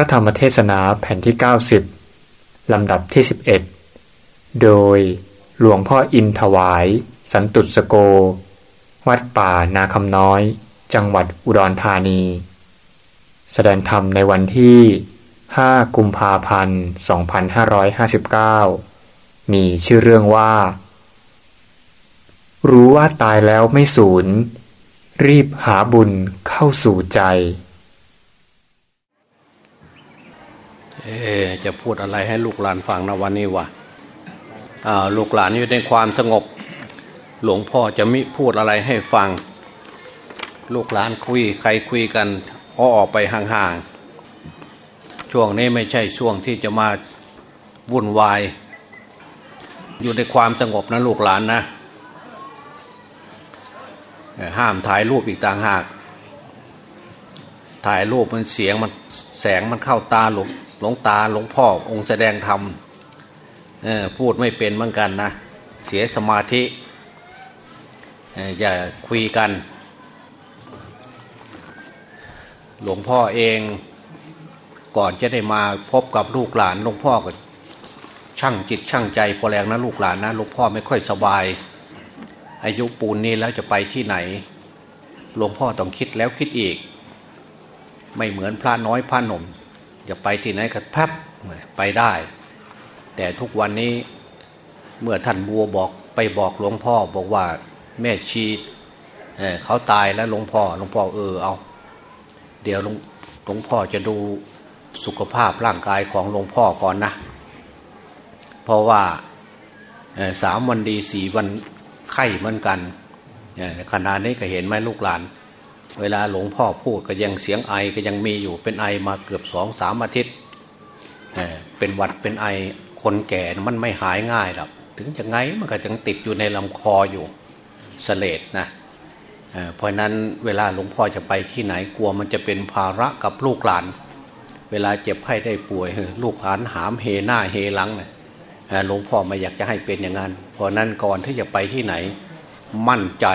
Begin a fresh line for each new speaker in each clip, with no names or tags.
ระธรรมเทศนาแผ่นที่ 90 ลำดับที่ 11 โดยหลวงพ่ออินถวาย สันตุสโก วัดป่านาคำน้อย จังหวัดอุดรธานี แสดงธรรมในวันที่ 5 กุมภาพันธ์ 2559 มีชื่อเรื่องว่า รู้ว่าตายแล้วไม่สูญรีบหาบุญเข้าสู่ใจ
เอจะพูดอะไรให้ลูกหลานฟังนะวันนี้วะอ่าลูกหลานอยู่ในความสงบ หลวงพ่อจะมิพูดอะไรให้ฟัง ลูกหลานคุยใครคุยกันอ้อออกไปห่างๆ ช่วงนี้ไม่ใช่ช่วงที่จะมาวุ่นวาย อยู่ในความสงบนะลูกหลานนะห้ามถ่ายรูปอีกต่างหาก ถ่ายรูปมันเสียงมันแสงมันเข้าตาหลวง หลวงตาหลวงพ่อองค์แสดงธรรมพูดไม่เป็นเหมือนกันนะเสียสมาธิอย่าคุยกัน หลวงพ่อเองก่อนจะได้มาพบกับลูกหลานหลวงพ่อก็ช่างจิตช่างใจพอแรงนะลูกหลานนะหลวงพ่อไม่ค่อยสบาย อายุปูนนี้แล้วจะไปที่ไหนหลวงพ่อต้องคิดแล้วคิดอีก ไม่เหมือนพระน้อยพระหนุ่ม จะไปที่ไหนก็แป๊บไปได้ แต่ทุกวันนี้เมื่อท่านบัวบอกไปบอกหลวงพ่อบอกว่าแม่ชีเเขาตายแล้วหลวงพ่อหลวงพ่อเออเอา เดี๋ยวหลวงหลวงพ่อจะดูสุขภาพร่างกายของหลวงพ่อก่อนนะ เพราะว่าสามวันดีสี่วันไข้เหมือนกันขณะนี้ก็เห็นไหมลูกหลาน เวลาหลวงพ่อพูดก็ยังเสียงไอก็ยังมีอยู่เป็นไอมาเกือบสองสามอาทิตย์เป็นวัดเป็นไอคนแก่มันไม่หายง่ายหรอกถึงจะไงมันก็ยังติดอยู่ในลำคออยู่สเลดนะเพราะนั้นเวลาหลวงพ่อจะไปที่ไหนกลัวมันจะเป็นภาระกับลูกหลาน เวลาเจ็บไข้ได้ป่วยลูกหลานหามเฮหน้าเฮหลังนะหลวงพ่อไม่อยากจะให้เป็นอย่างนั้น เพราะนั้นก่อนที่จะไปที่ไหนมั่นใจ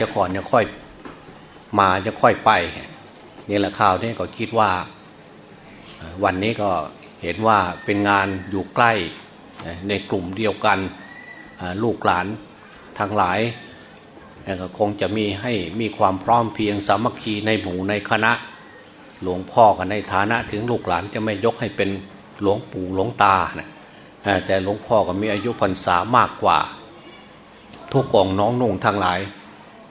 จะก่อนจะค่อย มาจะค่อยไปนี่แหละข่าวนี้ก็คิดว่า วันนี้ก็เห็นว่าเป็นงานอยู่ใกล้ในกลุ่มเดียวกันลูกหลานทั้งหลายก็คงจะมีให้มีความพร้อมเพียงสามัคคีในหมู่ในคณะ หลวงพ่อกันในฐานะถึงลูกหลานจะไม่ยกให้เป็นหลวงปู่หลวงตานะแต่หลวงพ่อก็มีอายุพรรษามากกว่า ทุกองน้องนุ่งทั้งหลาย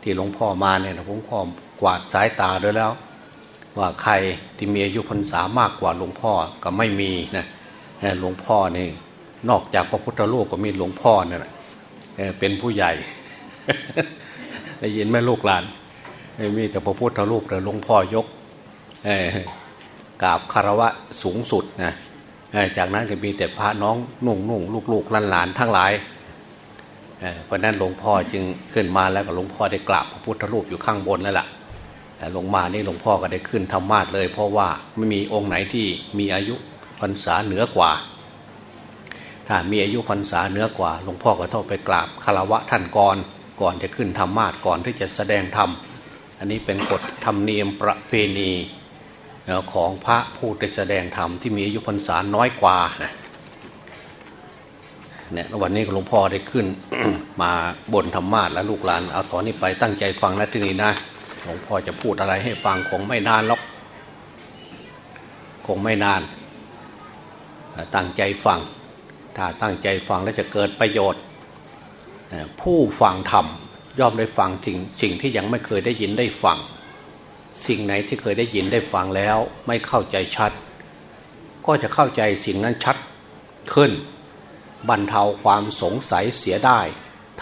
ที่หลวงพ่อมาเนี่ยหลวงพ่อ กวาดสายตาด้วยแล้ว ว่าใครที่มีอายุพรรษามากกว่าหลวงพ่อก็ไม่มีนะหลวงพ่อนี่นอกจากพระพุทธรูปก็มีหลวงพ่อเนี่ยเป็นผู้ใหญ่ได้ยินไหมลูกหลานมีแต่พระพุทธรูปแต่หลวงพ่อยกกราบคารวะสูงสุดนะจากนั้นก็มีแต่พระน้องนุ่งนุ่งลูกลูกหลานหลานทั้งหลายเพราะนั้นหลวงพ่อจึงขึ้นมาแล้วก็หลวงพ่อได้กราบพระพุทธรูปอยู่ข้างบนแล้วล่ะ ลงมานี่หลวงพ่อก็ได้ขึ้นธรรมาสเลย เพราะว่าไม่มีองค์ไหนที่มีอายุพรรษาเหนือกว่า ถ้ามีอายุพรรษาเหนือกว่าหลวงพ่อก็ต้องไปกราบคารวะท่านก่อนก่อนจะขึ้นธรรมาสก่อนที่จะแสดงธรรมอันนี้เป็นกฎธรรมเนียมประเพณีของพระผู้ได้แสดงธรรมที่มีอายุพรรษาน้อยกว่าเนี่ยวันนี้หลวงพ่อได้ขึ้นมาบนธรรมาสแล้วลูกหลานเอาตอนนี้ไปตั้งใจฟังนะที่นี่นะ หลวงพ่อจะพูดอะไรให้ฟังคงไม่นานหรอก คงไม่นาน ตั้งใจฟัง ถ้าตั้งใจฟังแล้วจะเกิดประโยชน์ ผู้ฟังธรรมย่อมได้ฟังถึงสิ่งที่ยังไม่เคยได้ยินได้ฟัง สิ่งไหนที่เคยได้ยินได้ฟังแล้ว ไม่เข้าใจชัด ก็จะเข้าใจสิ่งนั้นชัดขึ้น บรรเทาความสงสัยเสียได้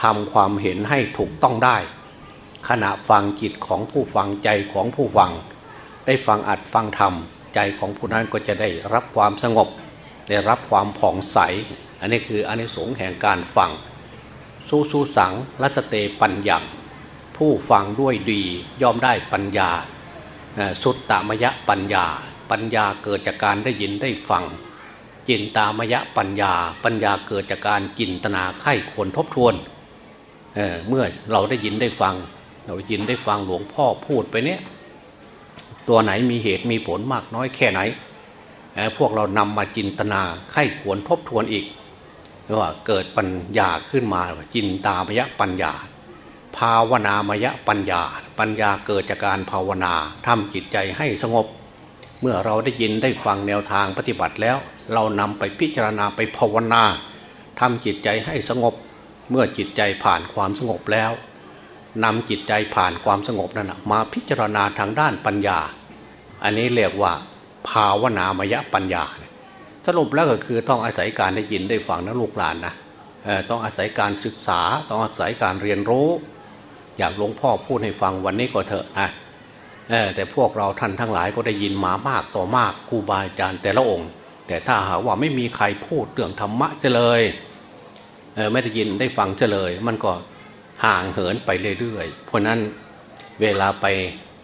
ทำความเห็นให้ถูกต้องได้ ขณะฟังจิตของผู้ฟังใจของผู้ฟัง ได้ฟังอัดฟังธรรม ใจของผู้นั้นก็จะได้รับความสงบ ได้รับความผ่องใส อันนี้คืออันนี้สงแห่งการฟัง สู้สู้สังรัตเตปัญญาผู้ฟังด้วยดีย่อมได้ปัญญา สุตตามยะปัญญา ปัญญาเกิดจากการได้ยินได้ฟัง จินตามยะปัญญา ปัญญาเกิดจากการจินตนาไข้ควรทบทวนเเมื่อเราได้ยินได้ฟัง เรายินได้ฟังหลวงพ่อพูดไปเนี้ยตัวไหนมีเหตุมีผลมากน้อยแค่ไหน พวกเรานำมาจินตนาไข้ควรทบทวนอีกว่าเกิดปัญญาขึ้นมาจินตามยะปัญญา ภาวนามยะปัญญา ปัญญาเกิดจากการภาวนาทำจิตใจให้สงบ เมื่อเราได้ยินได้ฟังแนวทางปฏิบัติแล้ว เรานำไปพิจารณาไปภาวนาทำจิตใจให้สงบ เมื่อจิตใจผ่านความสงบแล้ว นำจิตใจผ่านความสงบนั้นนะมาพิจารณาทางด้านปัญญา อันนี้เรียกว่าภาวนามยปัญญาสรุปแล้วก็คือต้องอาศัยการได้ยินได้ฟังนะลูกหลานนะต้องอาศัยการศึกษา ต้องอาศัยการเรียนรู้ อยากหลวงพ่อพูดให้ฟังวันนี้ก็เถอะนะแต่พวกเราท่านทั้งหลายก็ได้ยินมามากต่อมากครูบาอาจารย์แต่ละองค์ แต่ถ้าหาว่าไม่มีใครพูดเรื่องธรรมะเจเลยไม่ได้ยินได้ฟังเจเลย มันก็ ห่างเหินไปเรื่อยๆ เพราะนั้นเวลาไป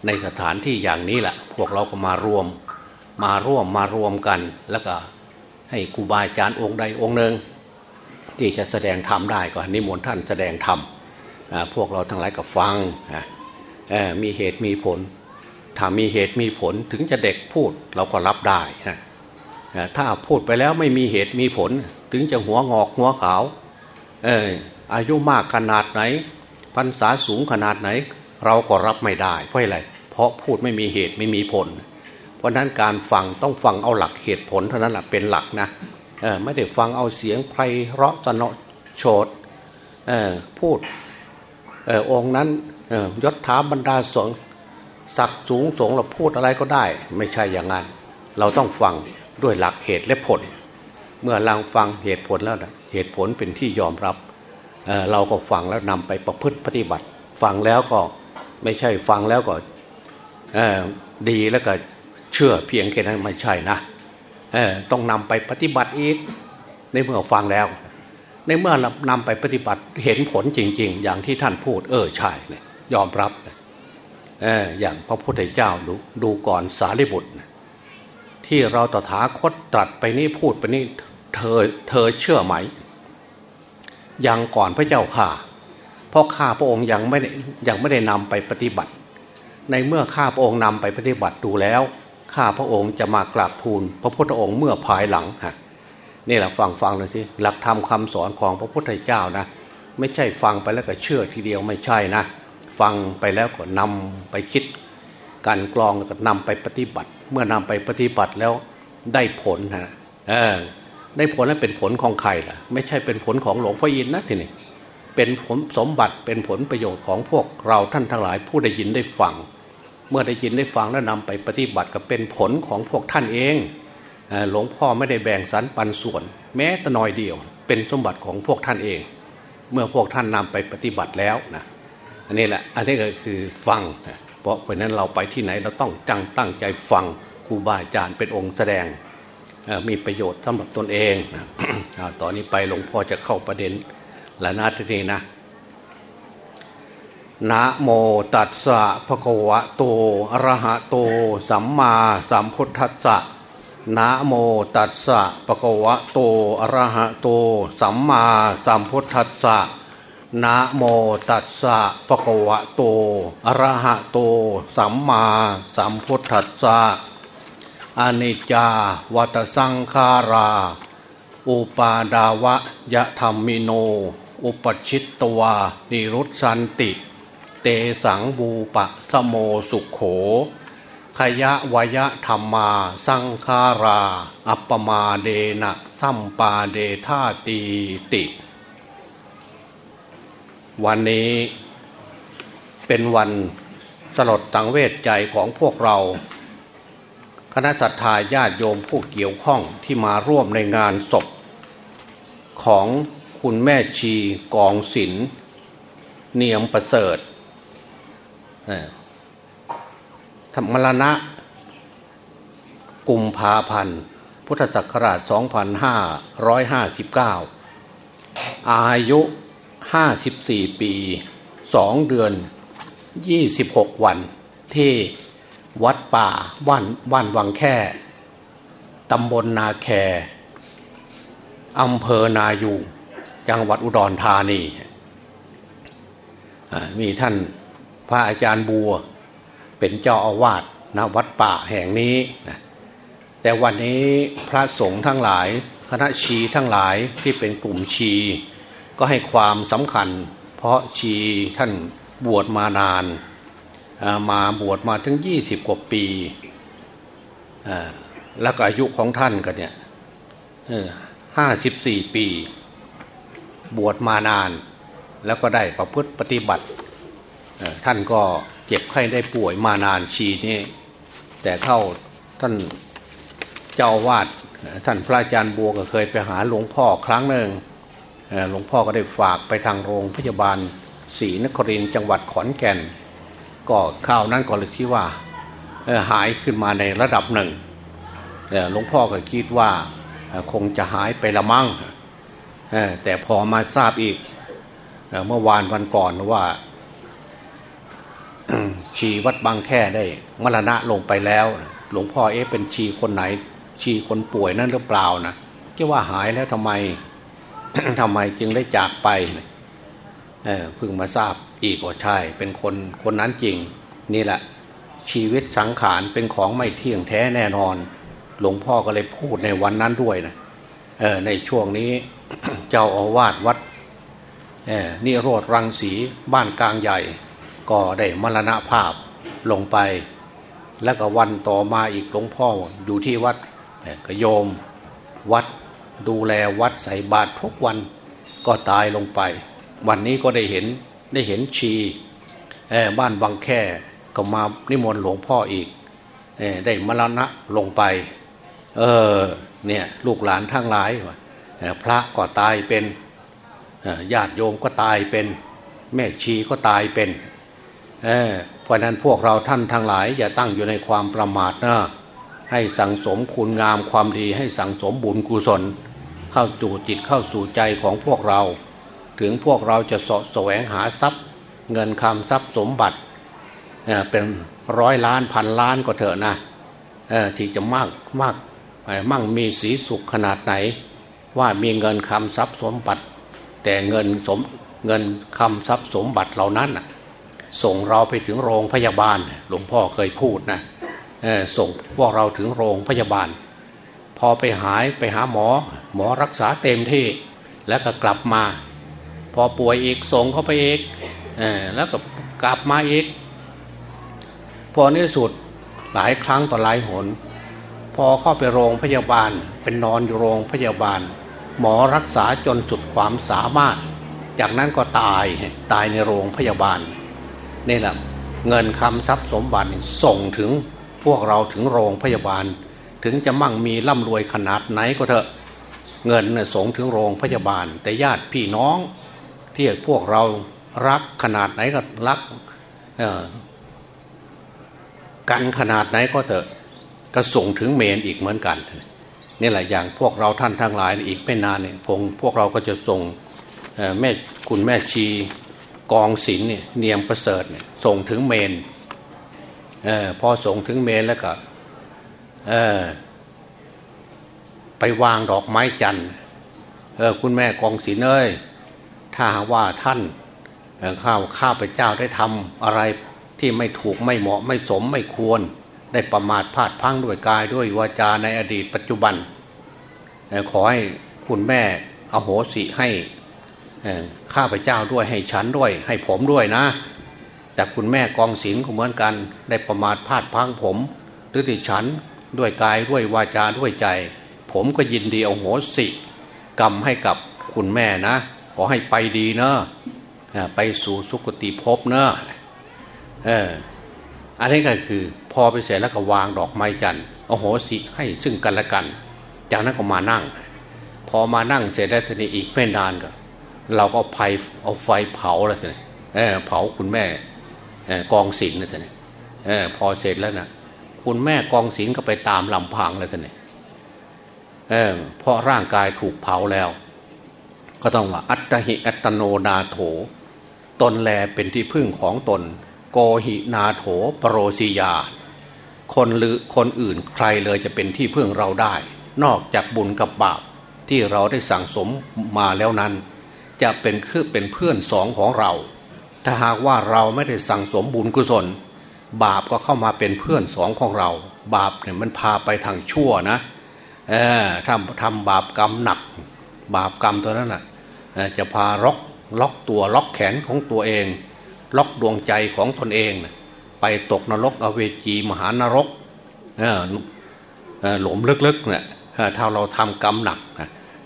ในสถานที่อย่างนี้แหละพวกเราก็มารวม มาร่วมมารวมกันแล้วก็ให้ครูบาอาจารย์องค์ใดองค์หนึ่งที่จะแสดงธรรมได้ก็นิมนต์ท่านแสดงธรรมพวกเราทั้งหลายก็ฟังมีเหตุมีผล ถ้ามีเหตุมีผลถึงจะเด็กพูดเราก็รับได้ถ้าพูดไปแล้วไม่มีเหตุมีผล ถึงจะหัวงอกหัวขาว อายุมากขนาดไหนพรรษาสูงขนาดไหน เราก็รับไม่ได้ เพราะอะไรเพราะพูดไม่มีเหตุไม่มีผล เพราะนั้นการฟังต้องฟังเอาหลักเหตุผลเท่านั้นแหละเป็นหลักนะไม่ได้ฟังเอาเสียงไพเราะสนอโฉดพูดอองค์นั้นยศถาบรรดาสงศักสูงสงเราพูดอะไรก็ได้ ไม่ใช่อย่างนั้น เราต้องฟังด้วยหลักเหตุและผล เมื่อเราฟังเหตุผลแล้วเหตุผลเป็นที่ยอมรับ เราก็ฟังแล้วนำไปประพฤติปฏิบัติ ฟังแล้วก็ไม่ใช่ฟังแล้วก็ดีแล้วก็เชื่อเพียงแค่นั้นไม่ใช่นะต้องนำไปปฏิบัติอีกในเมื่อฟังแล้ว ในเมื่อนำไปปฏิบัติเห็นผลจริง ๆ อย่างที่ท่านพูด เออใช่เนี่ยยอมรับเอออย่างพระพุทธเจ้าดูดูก่อนสารีบุตรที่เราตถาคตตรัสไปนี่พูดไปนี่เธอเธอเชื่อไหม ยังก่อนพระเจ้าข่าเพราะข้าพระองค์ยังไม่ได้ยังไม่ได้นำไปปฏิบัติ ในเมื่อข้าพระองค์นำไปปฏิบัติดูแล้ว ข้าพระองค์จะมากราบทูล พระพุทธองค์เมื่อภายหลังฮะนี่แหละฟังฟังเลยสิหลักธรรมคาสอนของพระพุทธเจ้านะ ไม่ใช่ฟังไปแล้วก็เชื่อทีเดียวไม่ใช่นะ ฟังไปแล้วก็นำไปคิด การกรองแล้วก็นำไปปฏิบัติ เมื่อนำไปปฏิบัติแล้วได้ผลนะเออ ได้ผลนั้นเป็นผลของใครล่ะ ไม่ใช่เป็นผลของหลวงพ่ออินนะทีนี้เป็นผลสมบัติเป็นผลประโยชน์ของพวกเราท่านทั้งหลายผู้ได้ยินได้ฟัง เมื่อได้ยินได้ฟังแล้วนำไปปฏิบัติก็เป็นผลของพวกท่านเองหลวงพ่อไม่ได้แบ่งสรรปันส่วน แม้แต่น้อยเดียว เป็นสมบัติของพวกท่านเอง เมื่อพวกท่านนำไปปฏิบัติแล้วนะอันนี้แหละอันนี้ก็คือฟัง เพราะเพราะนั้นเราไปที่ไหนเราต้องจังตั้งใจฟังครูบาอาจารย์เป็นองค์แสดง มีประโยชน์สำหรับตนเองนะตอนนี้ไปหลวงพ่อจะเข้าประเด็นและนาทีนี้นะนะโมตัสสะภะคะวะโตอะระหะโต สัมมาสัมพุทธัสสะนะโมตัสสะภะคะวะโตอะระหะโต สัมมาสัมพุทธัสสะนะโมตัสสะภะคะวะโตอะระหะโต สัมมาสัมพุทธัสสะ อนิจจาวัตสังขารา อุปาดาวะยะธรรมิโน อุปชิตตวา นิรุสันติ เตสังบูปะสโมสุขโข ขยะวยะธรรมาสังขารา อัปปมาเดนะสัมปาเดธาตีติ วันนี้เป็นวันสลดตังเวทใจของพวกเรา คณะสัตยาญาติโยมผู้เกี่ยวข้องที่มาร่วมในงานศพ ของคุณแม่ชีกองศิลเนียมประเสริฐธรรมรณะกุมภาพันธ์พุทธศักราช 2559 อายุ 54 ปี 2 เดือน 26 วันที่ วัดป่าบ้านบ้านวังแค่ตำบลนาแคอำเภอนายูจังหวัดอุดรธานีมีท่านพระอาจารย์บัว เป็นเจ้าอาวาสณวัดป่าแห่งนี้ แต่วันนี้พระสงฆ์ทั้งหลาย คณะชีทั้งหลายที่เป็นกลุ่มชี ก็ให้ความสำคัญ เพราะชีท่านบวชมานาน มาบวชมาถึงยี่สิบกว่าปีแล้วก็อายุของท่านก็เนี่ยห้าสิบสี่ปี บวชมานาน แล้วก็ได้ประพฤติปฏิบัติ ท่านก็เจ็บไข้ได้ป่วยมานานชีนี่แต่เข้าท่านเจ้าวาดท่านพระอาจารย์บัวก็เคยไปหาหลวงพ่อครั้งหนึ่งหลวงพ่อก็ได้ฝากไปทางโรงพยาบาลศรีนครินจังหวัดขอนแก่น ก็ข่าวนั้นก็เลยที่ว่าหายขึ้นมาในระดับหนึ่งหลวงพ่อก็คิดว่าคงจะหายไปละมั่งแต่พอมาทราบอีกเมื่อวานวันก่อนว่าชีวัดบางแค่ได้มรณะลงไปแล้ว หลวงพ่อเอ๊ะเป็นชีคนไหน ชีคนป่วยนั่นหรือเปล่านะที่ว่าหายแล้วทำไมทำไมจึงได้จากไปเพิ่งมาทราบ อีกว่าใช่ เป็นคนคนนั้นจริง นี่แหละ ชีวิตสังขารเป็นของไม่เที่ยงแท้แน่นอน หลวงพ่อก็เลยพูดในวันนั้นด้วยนะออในช่วงนี้เจ้าอาวาสวัดนิโรธรังสีบ้านกลางใหญ่ ก็ได้มรณภาพลงไป แล้วก็วันต่อมาอีกหลวงพ่ออยู่ที่วัดกโยมวัดดูแลวัดใส่บาตรทุกวันก็ตายลงไป วันนี้ก็ได้เห็น ได้เห็นชีบ้านบางแค่ก็มานิมนต์หลวงพ่ออีกได้มรณะลงไป เออเนี่ยลูกหลานทั้งหลายพระก็ตายเป็นญาติโยมก็ตายเป็น แม่ชีก็ตายเป็นเพราะนั้นพวกเราท่านทั้งหลาย อย่าตั้งอยู่ในความประมาทนะให้สั่งสมคุณงามความดีให้สั่งสมบุญกุศล เข้าจู่จิตเข้าสู่ใจของพวกเรา ถึงพวกเราจะสะแสวงหาทรัพย์ เงินคำทรัพย์สมบัติเป็นร้อยล้านพันล้านก็เถอะนะที่จะมากมากมั่งมีสีสุขขนาดไหน ว่ามีเงินคำทรัพย์สมบัติ แต่เงินสมเงินคำทรัพย์สมบัติเหล่านั้นส่งเราไปถึงโรงพยาบาล หลวงพ่อเคยพูดนะส่งพวกเราถึงโรงพยาบาล พอไปหายไปหาหมอ หมอรักษาเต็มที่แล้วก็กลับมา อป่วยอีกส่งเข้าไปอีกแล้วก็กลับมาอีก พอในสุดหลายครั้งต่อหลายหน พอเข้าไปโรงพยาบาล เป็นนอนอยู่โรงพยาบาล หมอรักษาจนสุดความสามารถ จากนั้นก็ตายตายในโรงพยาบาลนี่แหละเงินคำทรัพย์สมบัติส่งถึงพวกเราถึงโรงพยาบาล ถึงจะมั่งมีร่ำรวยขนาดไหนก็เถอะ เงินเนี่ยส่งถึงโรงพยาบาล แต่ญาติพี่น้อง ที่พวกเรารักขนาดไหนก็รักกันขนาดไหนก็เถอะก็ส่งถึงเมนอีกเหมือนกันนี่แหละอย่างพวกเราท่านทั้งหลายอีกไม่นานเนี่ยพงพวกเราก็จะส่งแม่คุณแม่ชีกองศิลเนี่ยเนียมประเสริฐเนี่ยส่งถึงเมนเออพอส่งถึงเมนแล้วก็เออไปวางดอกไม้จันทร์เออคุณแม่กองศิลเอ้ย ถ้าว่าท่านข้าวข้าพเจ้าได้ทำอะไรที่ไม่ถูกไม่เหมาะไม่สมไม่ควร ได้ประมาทพลาดพังด้วยกายด้วยวาจาในอดีตปัจจุบัน ขอให้คุณแม่อโหสิให้ข้าพเจ้าด้วยให้ฉันด้วย ให้ผมด้วยนะ แต่คุณแม่กองศิลก็เหมือนกัน ได้ประมาทพลาดพังผม หรือที่ฉันด้วยกายด้วยวาจาด้วยใจ ผมก็ยินดีเอาโหสิกรรมให้กับคุณแม่นะ อให้ไปดีเนอะไปสู่สุคติภพเนอะเอออันนี้ก็คือ พอไปเสร็จแล้วก็วางดอกไม้จันทร์เอาโหสิให้ซึ่งกันและกัน จากนั้นก็มานั่ง พอมานั่งเสร็จแล้วทีนี้อีกไม่นานก็ เราก็ไฟเอาไฟเผาแล้วสิเออเผาคุณแม่กองสิงนะท่านเออพอเสร็จแล้วนะคุณแม่กองสิงก็ไปตามลำพังแล้วท่านเออเพราะร่างกายถูกเผาแล้ว ก็ต้องว่าอัตหิอัตโนนาโถ ตนแลเป็นที่พึ่งของตน โกหินาโถปรโรสิยา คนหรือคนอื่นใครเลยจะเป็นที่พึ่งเราได้ นอกจากบุญกับบาปที่เราได้สั่งสมมาแล้วนั้น จะเป็นคือเป็นเพื่อนสองของเรา ถ้าหากว่าเราไม่ได้สั่งสมบุญกุศล บาปก็เข้ามาเป็นเพื่อนสองของเรา บาปเนี่ยมันพาไปทางชั่วนะเออทำทำบาปกรรมหนัก บาปกรรมตัวนั้นแหะ จะพาล็อกล็อกตัวล็อกแขนของตัวเอง ล็อกดวงใจของตนเอง ไปตกนรกอเวจีมหานรกหลุมลึกๆเนี่ยถ้าเราทำกรรมหนัก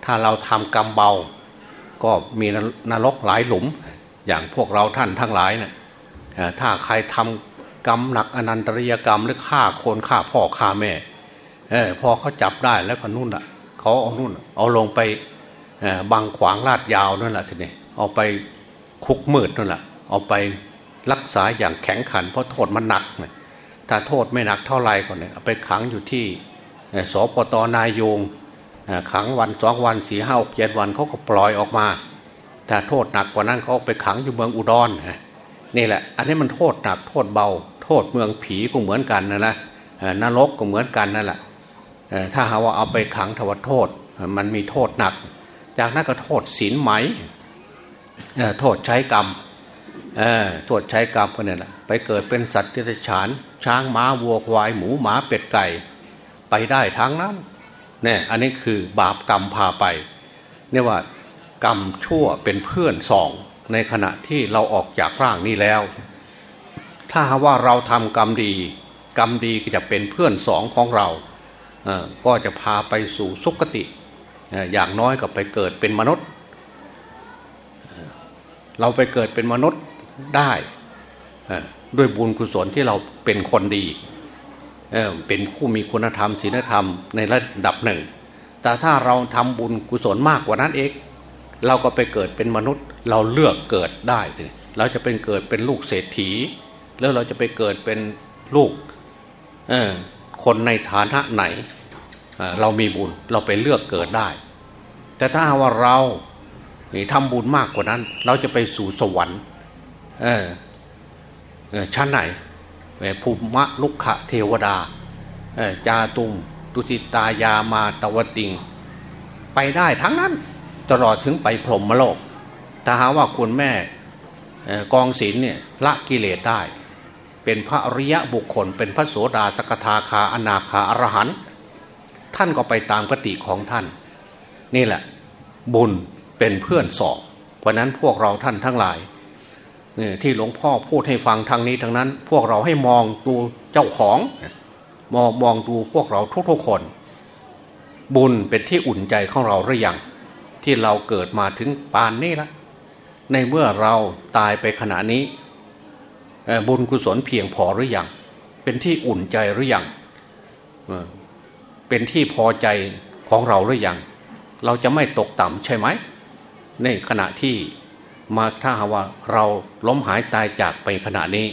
ถ้าเราทำกรรมเบา ก็มีนรกหลายหลุม อย่างพวกเราท่านทั้งหลายเนะ่ยถ้าใครทำกรรมหนักอนันตริยกรรมหรือฆ่าคนฆ่าพ่อฆ่าแม่พอเขาจับได้แล้วก็นู่นอะเขาเอานู่น เอาลงไป บังขวางลาดยาวนั่นแหละทีนี้เอาไปคุกมืดนั่นแหละเอาไปรักษาอย่างแข็งขัน เพราะโทษมันหนักเนี่ยถ้าโทษไม่หนักเท่าไรก่อนเนี่ยเอาไปขังอยู่ที่สปตนายโยงขังวันสองวันสี่ห้าเจ็ดวันเขาก็ปล่อยออกมาถ้าโทษหนักกว่านั้นเขาไปขังอยู่เมืองอุดรนี่แหละ อันนี้มันโทษหนักโทษเบา โทษเมืองผีก็เหมือนกันนะนะนรกก็เหมือนกันนั่นแหละถ้าหาว่าเอาไปขังทวโทษ มันมีโทษหนัก จากนั้นก็โทษศีลไหมโทษใช้กรรมโทษใช้กรรมก็เนี่ยแหละไปเกิดเป็นสัตว์ที่ฉาน ช้างม้าวัวควาย หมูหมาเป็ดไก่ ไปได้ทั้งนั้นเนี่ยอันนี้คือบาปกรรมพาไปเนี่ยว่ากรรมชั่วเป็นเพื่อนสอง ในขณะที่เราออกจากร่างนี้แล้ว ถ้าว่าเราทำกรรมดี กรรมดีก็จะเป็นเพื่อนสองของเราก็จะพาไปสู่สุคติ อย่างน้อยก็ไปเกิดเป็นมนุษย์ เราไปเกิดเป็นมนุษย์ได้ด้วยบุญกุศลที่เราเป็นคนดีเป็นผู้มีคุณธรรมศีลธรรมในระดับหนึ่ง แต่ถ้าเราทำบุญกุศลมากกว่านั้นเองเราก็ไปเกิดเป็นมนุษย์ เราเลือกเกิดได้สิเราจะเป็นเกิดเป็นลูกเศรษฐี แล้วเราจะไปเกิดเป็นลูกคนในฐานะไหน เรามีบุญเราไปเลือกเกิดได้ แต่ถ้าว่าเราทำบุญมากกว่านั้น เราจะไปสู่สวรรค์ชั้นไหนภูมะลุกขะเทวดาจาตุมตุติตายามาตวติง ไปได้ทั้งนั้นตลอดถึงไปพรหมโลก ถ้าหาว่าคุณแม่กองศีลเนี่ยละกิเลสได้ เป็นพระอริยะบุคคล เป็นพระโสดาสกทาคาอนาคาอรหันต์ ท่านก็ไปตามกติของท่าน นี่แหละ บุญเป็นเพื่อนสองเพราะนั้นพวกเราท่านทั้งหลายที่หลวงพ่อพูดให้ฟังทางนี้ทางนั้น พวกเราให้มองดูเจ้าของ มองมองดูพวกเราทุกๆคน บุญเป็นที่อุ่นใจของเราหรือยังที่เราเกิดมาถึงปานนี้ละในเมื่อเราตายไปขณะนี้บุญกุศลเพียงพอหรือยังเป็นที่อุ่นใจหรือยัง เป็นที่พอใจของเราหรือยัง เราจะไม่ตกต่ำใช่ไหม ในขณะที่มาถ้าว่าเราล้มหายตายจากไปขณะนี้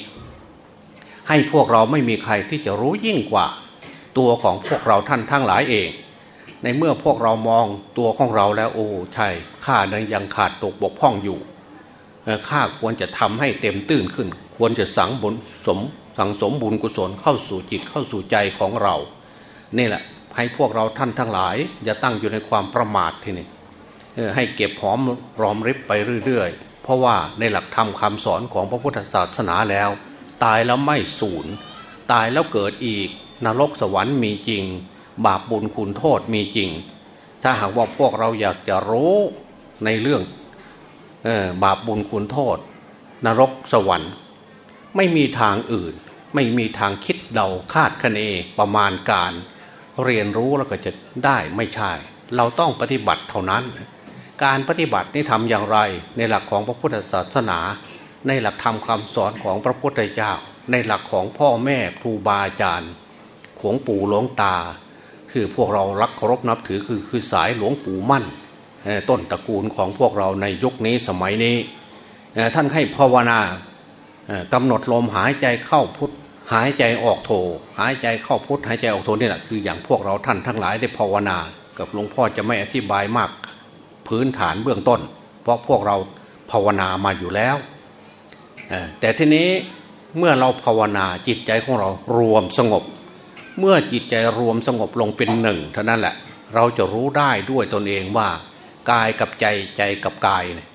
ให้พวกเราไม่มีใครที่จะรู้ยิ่งกว่า ตัวของพวกเราท่านทั้งหลายเอง ในเมื่อพวกเรามองตัวของเราแล้วโอ้ใช่ข้านั้นยังขาดตกบกพร่องอยู่ข้าควรจะทำให้เต็มตื้นขึ้น ควรจะสังบุญสม สังสมบุญกุศลเข้าสู่จิตเข้าสู่ใจของเรา นี่แหละ ให้พวกเราท่านทั้งหลาย อย่าตั้งอยู่ในความประมาททีนี้ให้เก็บหอมรอมริบไปเรื่อยๆ เพราะว่าในหลักธรรมคาสอนของพระพุทธศาสนาแล้ว ตายแล้วไม่สูญตายแล้วเกิดอีกนรกสวรรค์มีจริง บาปบุญคุณโทษมีจริง ถ้าหากว่าพวกเราอยากจะรู้ในเรื่องออบาปบุญคุณโทษ นรกสวรรค์ ไม่มีทางอื่น ไม่มีทางคิดเดาคาดคะเนประมาณการ เรียนรู้แล้วก็จะได้ไม่ใช่ เราต้องปฏิบัติเท่านั้น การปฏิบัตินี่ทำอย่างไร ในหลักของพระพุทธศาสนา ในหลักธรรมคำสอนของพระพุทธเจ้า ในหลักของพ่อแม่ครูบาอาจารย์ขวงปู่หลวงตา คือพวกเรารักเคารพนับถือคือคือสายหลวงปู่มั่น ต้นตระกูลของพวกเราในยุคนี้สมัยนี้ ท่านให้ภาวนากำหนดลมหายใจเข้าพุท หายใจออกโทหายใจเข้าพุทหายใจออกโทนี่แหละคืออย่างพวกเราท่านทั้งหลายได้ภาวนา กับหลวงพ่อจะไม่อธิบายมากพื้นฐานเบื้องต้น เพราะพวกเราภาวนามาอยู่แล้ว แต่ทีนี้เมื่อเราภาวนาจิตใจของเรารวมสงบ เมื่อจิตใจรวมสงบลงเป็นหนึ่งเท่านั้นแหละเราจะรู้ได้ด้วยตนเองว่ากายกับใจใจกับกายเนี่ย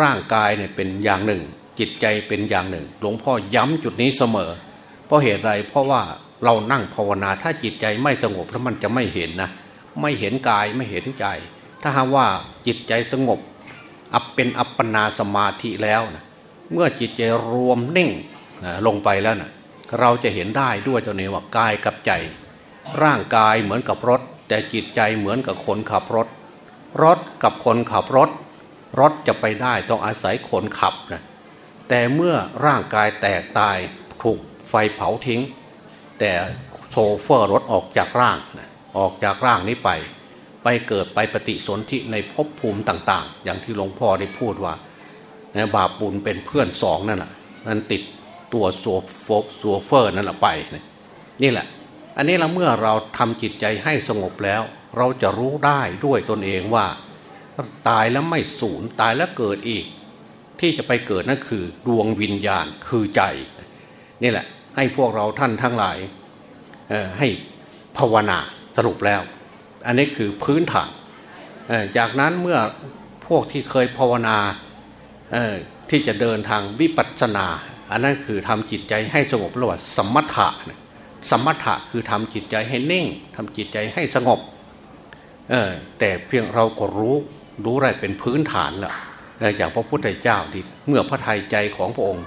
ร่างกายเนี่ยเป็นอย่างหนึ่ง จิตใจเป็นอย่างหนึ่ง หลวงพ่อย้ำจุดนี้เสมอ เพราะเหตุไรเพราะว่าเรานั่งภาวนาถ้าจิตใจไม่สงบแล้วมันจะไม่เห็นนะไม่เห็นกายไม่เห็นใจ ถ้าหากว่าจิตใจสงบ อัปเป็นอัปปนาสมาธิแล้วนะเมื่อจิตใจรวมนิ่งลงไปแล้วนะเราจะเห็นได้ด้วยตัวนี้ว่ากายกับใจ ร่างกายเหมือนกับรถ แต่จิตใจเหมือนกับคนขับรถ รถกับคนขับรถ รถจะไปได้ต้องอาศัยคนขับนะแต่เมื่อร่างกายแตกตาย ไฟเผาทิ้ง แต่โชเฟอร์รถออกจากร่างออกจากร่างนี้ไป ไปเกิดไปปฏิสนธิในภพภูมิต่าง ๆ อย่างที่หลวงพ่อได้พูดว่าบาปบุญเป็นเพื่อนสองนั่นแหละนั่นติดตัวโชโชเฟอร์นั่นแหละไปนี่แหละ อันนี้เราเมื่อเราทำจิตใจให้สงบแล้ว เราจะรู้ได้ด้วยตนเองว่า ตายแล้วไม่สูญตายแล้วเกิดอีก ที่จะไปเกิดนั่นคือดวงวิญญาณคือใจ นี่แหละ ให้พวกเราท่านทั้งหลายให้ภาวนาสรุปแล้ว อันนี้คือพื้นฐานจากนั้นเมื่อพวกที่เคยภาวนาที่จะเดินทางวิปัสสนา อันนั้นคือทำจิตใจให้สงบระหว่าสมถะสมถะคือทำจิตใจให้นิ่งทำจิตใจให้สงบแต่เพียงเราก็รู้รู้อะไรเป็นพื้นฐานละอย่างพระพุทธเจ้าที่เมื่อพระทัยใจของพระองค์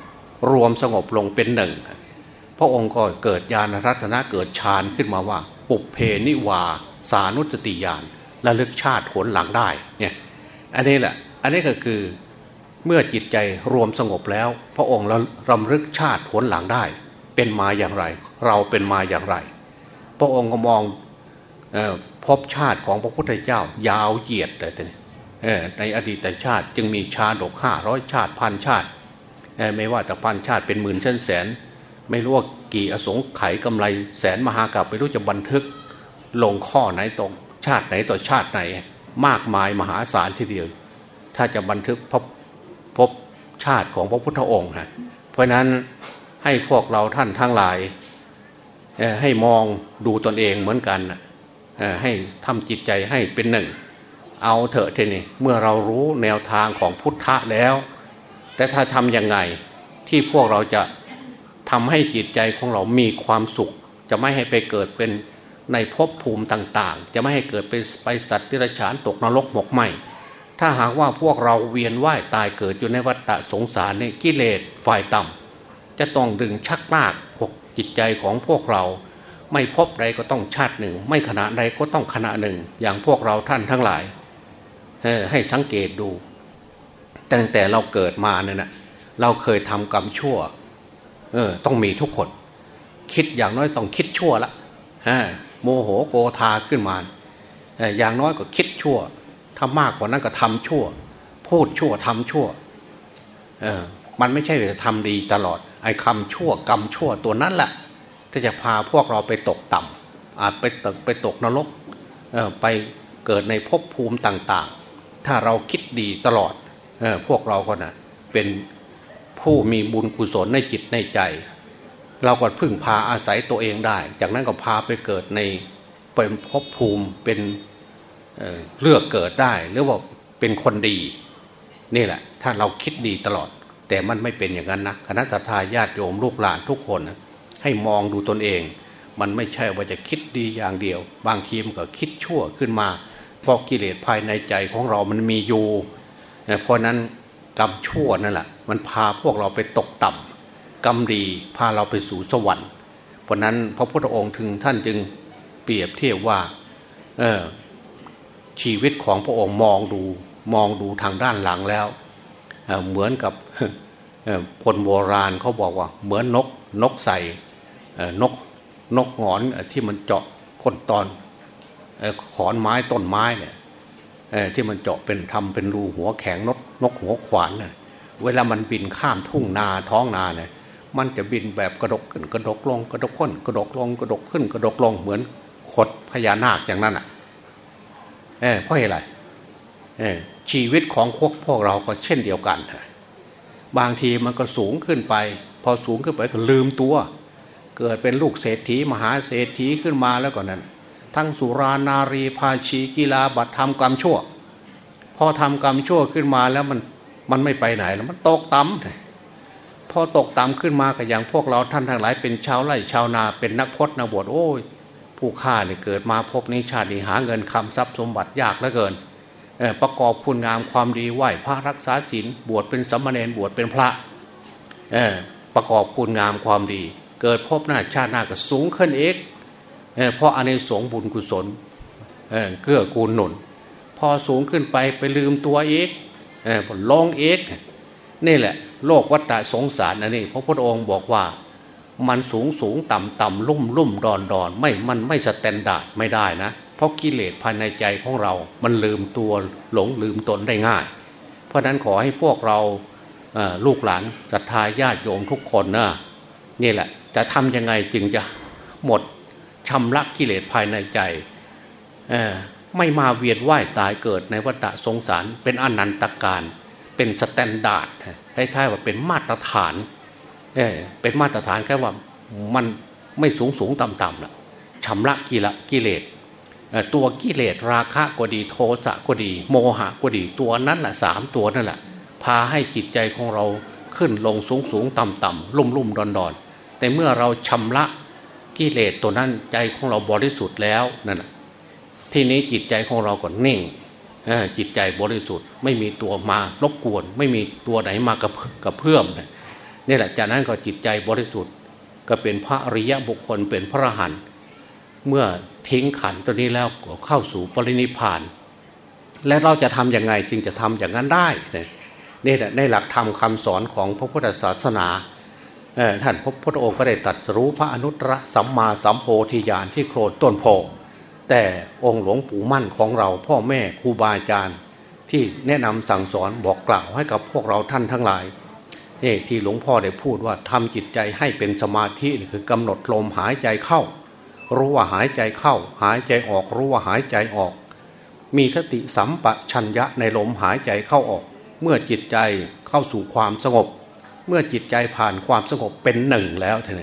รวมสงบลงเป็นหนึ่ง พระองค์ก็เกิดญาณรัตนะเกิดฌานขึ้นมาว่า ปุเพนิวาสานุสติญาณระลึกชาติผลหลังได้เนี่ยอันนี้แหละอันนี้ก็คือเมื่อจิตใจรวมสงบแล้ว พระองค์รำลึกชาติผลหลังได้ เป็นมาอย่างไร เราเป็นมาอย่างไร พระองค์ก็มองพบชาติของพระพุทธเจ้ายาวเหยียดเลยในอดีตชาติจึงมีชาดกห้าร้อยชาติพันชาติ ไม่ว่าแต่พันชาติเป็นหมื่นเช่นแสน ไม่รู้ว่ากี่อสงไขยกำไรแสนมหากรัปไม่รู้จะบันทึก ลงข้อไหนตรงชาติไหนต่อชาติไหน มากมายมหาศาลทีเดียว ถ้าจะบันทึกพบพบชาติของพระพุทธองค์นะเพราะนั้นให้พวกเราท่านทั้งหลายให้มองดูตนเองเหมือนกันให้ทำจิตใจให้เป็นหนึ่ง เอาเถอะทีนี้เมื่อเรารู้แนวทางของพุทธะแล้ว แต่ถ้าทำยังไงที่พวกเราจะ ทำให้จิตใจของเรามีความสุข จะไม่ให้ไปเกิดเป็นในภพภูมิต่าง ๆ จะไม่ให้เกิดไปไปสัตว์ที่ระชานตกนรกหมกไหมถ้าหากว่าพวกเราเวียนว่ายตายเกิดอยู่ในวัฏสงสารในกิเลสฝ่ายต่ำจะต้องดึงชักลากพวกจิตใจของพวกเรา ไม่พบใดก็ต้องชาติหนึ่ง ไม่ขณะใดก็ต้องขณะหนึ่ง อย่างพวกเราท่านทั้งหลายให้สังเกตดู ตั้งแต่เราเกิดมาเนี่ยนะเราเคยทำกรรมชั่ว เออ ต้องมีทุกคน คิดอย่างน้อยต้องคิดชั่วละโมโหโกธาขึ้นมาอย่างน้อยก็คิดชั่วถ้ามากกว่านั้นก็ทำชั่ว พูดชั่วทำชั่ว เออ มันไม่ใช่จะทำดีตลอด ไอ้คำชั่วกรรมชั่วตัวนั้นแหละที่จะพาพวกเราไปตกต่ำอาจไปตกไปตกนรกเออไปเกิดในภพภูมิต่าง ๆ ถ้าเราคิดดีตลอด เออพวกเราก็นะเป็น ผู้มีบุญกุศลในจิตในใจ เราก็พึ่งพาอาศัยตัวเองได้ จากนั้นก็พาไปเกิดในเป็นภพภูมิเป็นเลือกเกิดได้หรือว่าเป็นคนดี นี่แหละ ถ้าเราคิดดีตลอด แต่มันไม่เป็นอย่างนั้นนะคณะทาญาติโยมลูกหลานทุกคนให้มองดูตนเอง มันไม่ใช่ว่าจะคิดดีอย่างเดียว บางทีมันก็คิดชั่วขึ้นมาเพราะกิเลสภายในใจของเรามันมีอยู่เพราะนั้น กรรมชั่วนั่นแหละมันพาพวกเราไปตกต่ำกรรมดีพาเราไปสู่สวรรค์ เพราะนั้นพระพุทธองค์ถึงท่านจึงเปรียบเทียบว่าเออชีวิตของพระองค์มองดูมองดูทางด้านหลังแล้วเหมือนกับคนโบราณเขาบอกว่า เหมือนนกนกใส่นกนกหงอนที่มันเจาะคนตอนขอนไม้ต้นไม้เนี่ย ที่มันเจาะเป็นทำเป็นรูหัวแข็งนกนกหัวขวานเนี่ยเวลามันบินข้ามทุ่งนาท้องนาเนี่ยมันจะบินแบบกระดกขึ้นกระดกลงกระดกขึ้นกระดกลงกระดกขึ้นกระดกลงเหมือนขดพญานาคอย่างนั้นอะเออเพราะอะไรเออชีวิตของพวกพวกเราก็เช่นเดียวกัน บางทีมันก็สูงขึ้นไป พอสูงขึ้นไปก็ลืมตัว เกิดเป็นลูกเศรษฐีมหาเศรษฐีขึ้นมาแล้วก่อนนั้น ทั้งสุรานารีภาชีกีฬาบัตรทำกรรมชั่ว พอทำกรรมชั่วขึ้นมาแล้วมันมันไม่ไปไหนแล้วมันตกต่ำพอตกต่ำขึ้นมาก็อย่างพวกเราท่านทั้งหลายเป็นชาวไร่ชาวนาเป็นนักพจนักบวชโอ้ย ผู้ฆ่าเนี่ยเกิดมาพบนี้ชาติหาเงินคำทรัพย์สมบัติยากเหลือเกินประกอบคุณงามความดีไหวพระรักษาศีลบวชเป็นสมณเณรบวชเป็นพระประกอบคุณงามความดี เกิดพบหน้าชาติหน้าก็สูงขึ้นอีก เพราะอานิสงส์บุญกุศลเกื้อกูลหนุน พอสูงขึ้นไปไปลืมตัวอีกลงอีกนี่แหละ โลกวัฏสงสารนะนี่พระพุทธองค์บอกว่ามันสูงสูงต่ำต่ำลุ่มลุ่มดอนดอนไม่มันไม่ standard ไม่ได้นะ เพราะกิเลสภายในใจของเรา มันลืมตัวหลงลืมตนได้ง่าย เพราะนั้นขอให้พวกเราลูกหลานศรัทธาญาติโยมทุกคนนะนี่แหละ จะทำยังไงจึงจะหมด ชำระกิเลสภายในใจไม่มาเวียนว่ายตายเกิดในวัฏสงสาร เป็นอนันตกาลเป็น standard คล้ายๆว่าเป็นมาตรฐานเป็นมาตรฐานแค่ว่ามันไม่สูงสูงต่ำต่ำละชำระกิละกิเลสตัวกิเลสราคะก็ดีโทสะก็ดี โมหะก็ดีตัวนั้นแหละสามตัวนั่นแหละพาให้จิตใจของเราขึ้นลงสูงสูงต่ำต่ำลุ่มลุ่มดอนดอนแต่เมื่อเราชำระ กิเลสตัวนั้นใจของเราบริสุทธิ์แล้วนั่นแหะทีนี้จิตใจของเราก็นิ่งจิตใจบริสุทธิ์ไม่มีตัวมารบกวน ไม่มีตัวไหนมากระกับเพื่อมนี่แหละจากนั้นก็จิตใจบริสุทธิ์ก็เป็นพระอริยะบุคคลเป็นพระหันเมื่อทิ้งขันตัวนี้แล้วก็เข้าสู่ปรินิพาน และเราจะทํำยังไงจึงจะทำอย่างนั้นได้นี่แหละในหลักธรรมคาสอนของพระพุทธศาสนา ท่านพระพุทธองค์ก็ได้ตัดรู้พระอนุตตรสัมมาสัมโพธิญาณที่โครดต้นโพแต่องค์หลวงปู่มั่นของเราพ่อแม่ครูบาอาจารย์ที่แนะนำสั่งสอนบอกกล่าวให้กับพวกเราท่านทั้งหลายนี่ที่หลวงพ่อได้พูดว่าทำจิตใจให้เป็นสมาธิคือกำหนดลมหายใจเข้า รู้ว่าหายใจเข้า หายใจออกรู้ว่าหายใจออก มีสติสัมปชัญญะในลมหายใจเข้าออก เมื่อจิตใจเข้าสู่ความสงบ เมื่อจิตใจผ่านความสงบเป็นหนึ่งแล้วท่าน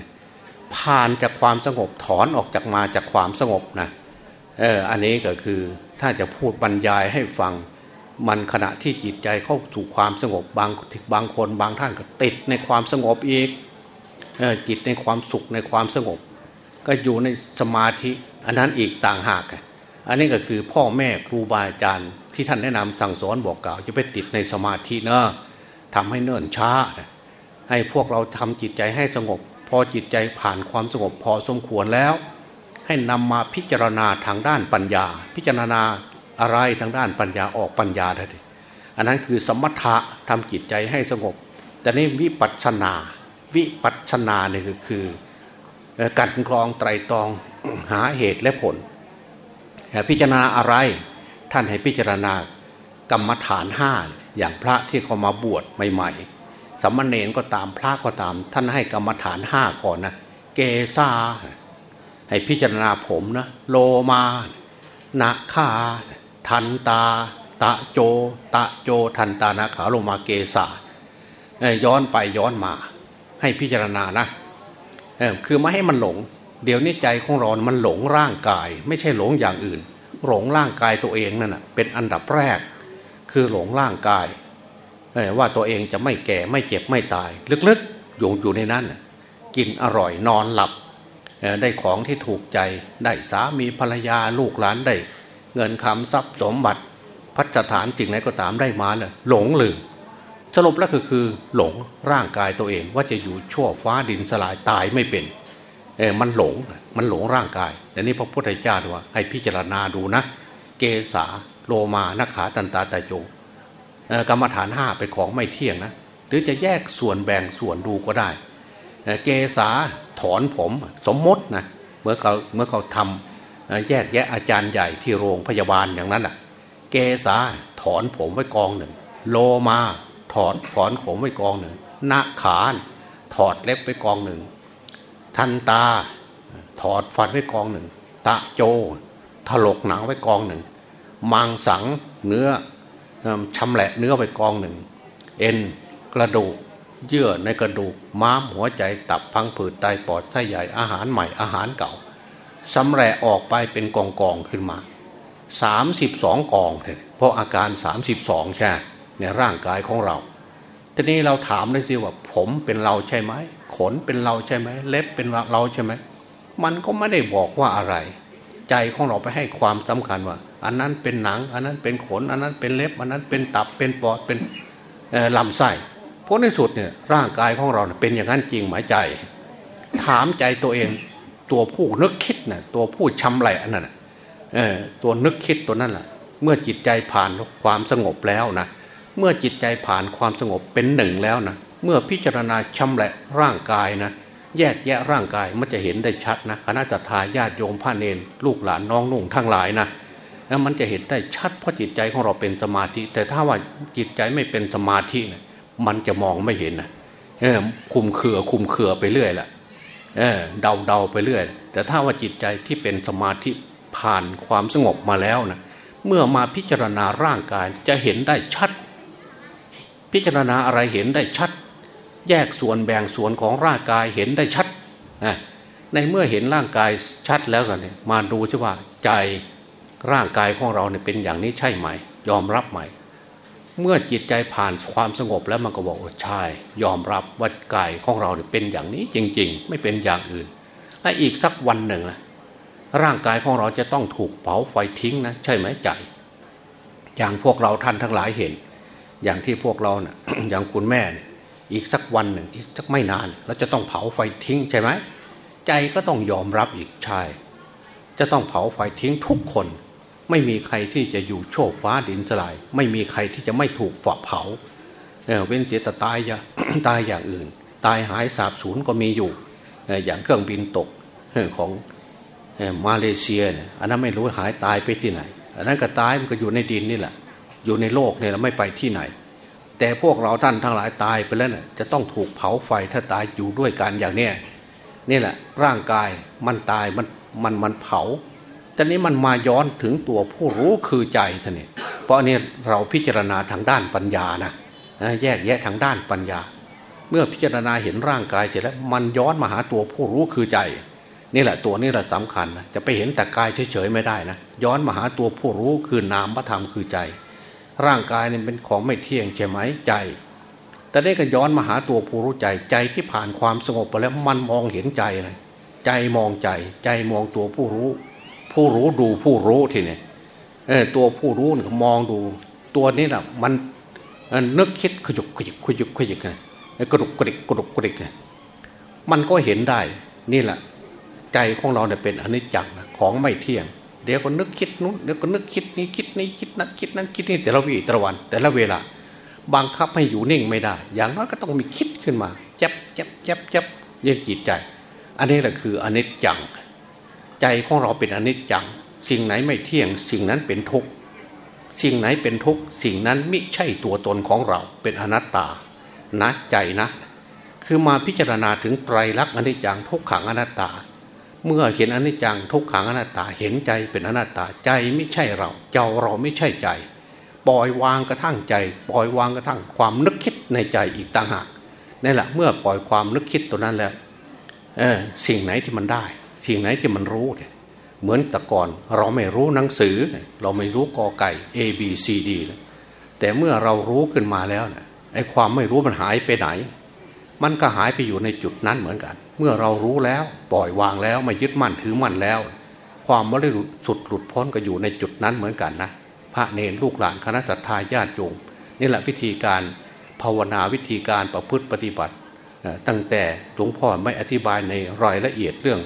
ผ่านจากความสงบถอนออกจากมาจากความสงบนะเอออันนี้ก็คือถ้าจะพูดบรรยายให้ฟังมันขณะที่จิตใจเข้าสู่ความสงบบางบางคนบางท่านก็ติดในความสงบอีกจิตในความสุขในความสงบ ก็อยู่ในสมาธิ อันนั้นอีกต่างหาก อันนี้ก็คือพ่อแม่ครูบาอาจารย์ที่ท่านแนะนำสั่งสอนบอกกล่าวจะไปติดในสมาธิเนอะทำให้เนิ่นช้า ให้พวกเราทำจิตใจให้สงบ พอจิตใจผ่านความสงบพอสมควรแล้ว ให้นำมาพิจารณาทางด้านปัญญา พิจารณาอะไรทางด้านปัญญาออกปัญญาได้อันนั้นคือสมถะทำจิตใจให้สงบ แต่นี่วิปัสนา วิปัสนาเนี่ยคือการกรองไตรตรองหาเหตุและผล พิจารณาอะไรท่านให้พิจารณากรรมฐานห้าอย่างพระที่เขามาบวชใหม่ ๆ สัมมาเนนก็ตามพระก็ตาม ท่านให้กรรมฐานห้าก่อนนะเกซาให้พิจารณาผมนะโลมานาคา ทันตา ตะโจ ตะโจ ทันตานาขาโลมาเกษาย้อนไปย้อนมา ให้พิจารณานะคือไม่ให้มันหลง เดี๋ยวนี้ใจของเรามันหลงร่างกาย ไม่ใช่หลงอย่างอื่น หลงร่างกายตัวเองนั่นนะเป็นอันดับแรก คือหลงร่างกาย ว่าตัวเองจะไม่แก่ไม่เจ็บไม่ตาย ลึกๆอยู่อยู่ในนั้นกินอร่อยนอนหลับได้ของที่ถูกใจได้สามีภรรยาลูกหลานได้ เงินคำทรัพย์สมบัติ พัฒฐานสิ่งไหนก็ตามได้มาเนี่ยหลงลืมสรุปแล้วก็คือหลงร่างกายตัวเองว่าจะอยู่ชั่วฟ้าดินสลายตายไม่เป็นเออมันหลงมันหลงร่างกายแต่นี้พระพุทธเจ้าว่าให้พิจารณาดูนะ เกษาโลมานขาตันตาตาโจ กรรมฐานห้าเป็นของไม่เที่ยงนะหรือจะแยกส่วนแบ่งส่วนดูก็ได้เกษาถอนผมสมมตินะเมื่อเขาเมื่อเขาทำแยกแยะอาจารย์ใหญ่ที่โรงพยาบาลอย่างนั้นอะ เกษาถอนผมไว้กองหนึ่ง โลมาถอนถอนผมไว้กองหนึ่งนาขานถอดเล็บไว้กองหนึ่ง ทันตาถอดฟันไว้กองหนึ่ง ตะโจถลกหนังไว้กองหนึ่ง มังสังเนื้อ ชำแหละเนื้อไว้กองหนึ่ง เอ็นกระดูก เยื่อในกระดูก ม้ามหัวใจตับพังผืดไตปอดไส้ใหญ่อาหารใหม่อาหารเก่าสำแระออกไปเป็นกองกองขึ้นมาสามสิบสองกองเพราะอาการสามสิบสองใช่ในร่างกายของเรา ทีนี้เราถามเลยสิว่า ผมเป็นเราใช่ไหมขนเป็นเราใช่ไหมเล็บเป็นเราใช่ไหมมันก็ไม่ได้บอกว่าอะไร ใจของเราไปให้ความสำคัญว่า อันนั้นเป็นหนัง อันนั้นเป็นขน อันนั้นเป็นเล็บ อันนั้นเป็นตับเป็นปอดเป็นลำไส้เพราะในสุดเนี่ยร่างกายของเราเป็นอย่างนั้นจริงหมายใจ ถามใจตัวเองตัวผู้นึกคิดนะ่ะตัวผู้ชำแหละนั่นเออตัวนึกคิดตัวนั่นแหละเมื่อจิตใจผ่านความสงบแล้วนะเมื่อจิตใจผ่านความสงบเป็นหนึ่งแล้วนะเมื่อพิจารณาชำแหละร่างกายนะแยกแยะร่างกายมันจะเห็นได้ชัดนะคณะจัตตาญาติโยมพระเนน ลูกหลานน้องนุ่งทั้งหลายนะ แล้วมันจะเห็นได้ชัดเพราะจิตใจของเราเป็นสมาธิ แต่ถ้าว่าจิตใจไม่เป็นสมาธินะมันจะมองไม่เห็นนะเออคุมเขือคุมเขือไปเรื่อยแหละเออเดาเดาไปเรื่อย แต่ถ้าว่าจิตใจที่เป็นสมาธิผ่านความสงบมาแล้วนะเมื่อมาพิจารณาร่างกายจะเห็นได้ชัด พิจารณาอะไรเห็นได้ชัด แยกส่วนแบ่งส่วนของร่างกายเห็นได้ชัดในเมื่อเห็นร่างกายชัดแล้วกันเนี่ยมาดูใช่ว่าใจ ร่างกายของเราเนี่ยเป็นอย่างนี้ใช่ไหม ยอมรับไหม เมื่อจิตใจผ่านความสงบแล้วมันก็บอกว่าใช่ ยอมรับว่ากายของเราเนี่ยเป็นอย่างนี้จริง ๆ ไม่เป็นอย่างอื่นและอีกสักวันหนึ่งนะร่างกายของเราจะต้องถูกเผาไฟทิ้งนะใช่ไหมใจ อย่างพวกเราท่านทั้งหลายเห็น อย่างที่พวกเราเนะ่ยอย่างคุณแม่เนี่ยอีกสักวันหนึ่งอีกสักไม่นานเราจะต้องเผาไฟทิ้งใช่ไหมใจก็ต้องยอมรับอีกใช่ จะต้องเผาไฟทิ้งทุกคน ไม่มีใครที่จะอยู่โชคฟ้าดินสลาย ไม่มีใครที่จะไม่ถูกฝักเผาเเว้นเจตตายจะตายอย่างอื่น ตายหายสาบสูญก็มีอยู่ อย่างเครื่องบินตกของมาเลเซียเนี่ยอันนั้นไม่รู้หายตายไปที่ไหน อันนั้นก็ตายมันก็อยู่ในดินนี่แหละ อยู่ในโลกเนี่ยไม่ไปที่ไหน แต่พวกเราท่านทั้งหลายตายไปแล้วเนี่ยจะต้องถูกเผาไฟถ้าตายอยู่ด้วยกันอย่างเนี้ยนี่แหละร่างกายมันตายมันมันมันเผา ตอนนี้มันมาย้อนถึงตัวผู้รู้คือใจท่านนี่เพราะนี่เราพิจารณาทางด้านปัญญานะแยกแยะทางด้านปัญญา เมื่อพิจารณาเห็นร่างกายเสร็จแล้วมันย้อนมาหาตัวผู้รู้คือใจ นี่แหละตัวนี้แหละสำคัญนะจะไปเห็นแต่กายเฉยๆไม่ได้นะย้อนมาหาตัวผู้รู้คือนามพระธรรมคือใจ ร่างกายเนี่ยเป็นของไม่เที่ยงใช่ไหมใจ แต่ได้ก็ย้อนมาหาตัวผู้รู้ใจใจที่ผ่านความสงบไปแล้วมันมองเห็นใจเลยใจมองใจ ใจมองตัวผู้รู้ ผู้รู้ดูผู้รู้ทีนี้เออตัวผู้รู้เนี่ยมองดู ตัวนี้แหละมันนึกคิดขยุกขยุกขยุกขยุกไงกระดุกกระดิกกระดุกกระดิกไงมันก็เห็นได้ นี่แหละ ใจของเราเนี่ยเป็นอนิจจังของไม่เที่ยง เดี๋ยวก็นึกคิดนู้นเดี๋ยวก็นึกคิดนี้คิดนี้คิดนั้นคิดนั้นคิดนี่แต่ละวีแต่ละวัน แต่ละเวลาบังคับให้อยู่นิ่งไม่ได้ อย่างน้อยก็ต้องมีคิดขึ้นมาจ็บจ็บจ็บจ็บเย็นจิตใจ อันนี้แหละคืออนิจจัง ใจของเราเป็นอนิจจัง สิ่งไหนไม่เที่ยง สิ่งนั้นเป็นทุกข์สิ่งไหนเป็นทุกข์สิ่งนั้นไม่ใช่ตัวตนของเราเป็นอนัตตานะใจนะ คือมาพิจารณาถึงไตรลักษณ์อนิจจังทุกขังอนัตตา เมื่อเห็นอนิจจังทุกขังอนัตตาเห็นใจเป็นอนัตตาใจไม่ใช่เรา เจ้าเราไม่ใช่ใจ ปล่อยวางกระทั่งใจ ปล่อยวางกระทั่งความนึกคิดในใจอีกต่างหากนี่แหละเมื่อปล่อยความนึกคิดตัวนั้นแล้วเออสิ่งไหนที่มันได้ สิ่งไหนที่มันรู้เนี่ยเหมือนแต่ก่อนเราไม่รู้หนังสือ เราไม่รู้กอไก่ A B C D แต่เมื่อเรารู้ขึ้นมาแล้วเนี่ยไอ้ความไม่รู้มันหายไปไหน มันก็หายไปอยู่ในจุดนั้นเหมือนกัน เมื่อเรารู้แล้วปล่อยวางแล้วไม่ยึดมั่นถือมั่นแล้ว ความไม่ได้สุดหลุดพ้นก็อยู่ในจุดนั้นเหมือนกันนะพระเนรลูกหลานคณะสัตยาญาติโยมนี่แหละวิธีการภาวนาวิธีการประพฤติปฏิบัติ ตั้งแต่หลวงพ่อไม่อธิบายในรายละเอียดเรื่อง